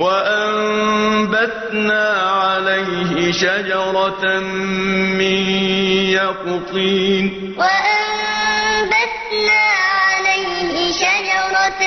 وَأَنبَتْنَا عَلَيْهِ شَجَرَةً مِّن يَقْطِينٍ. وَأَنبَتْنَا عَلَيْهِ شَجَرَةً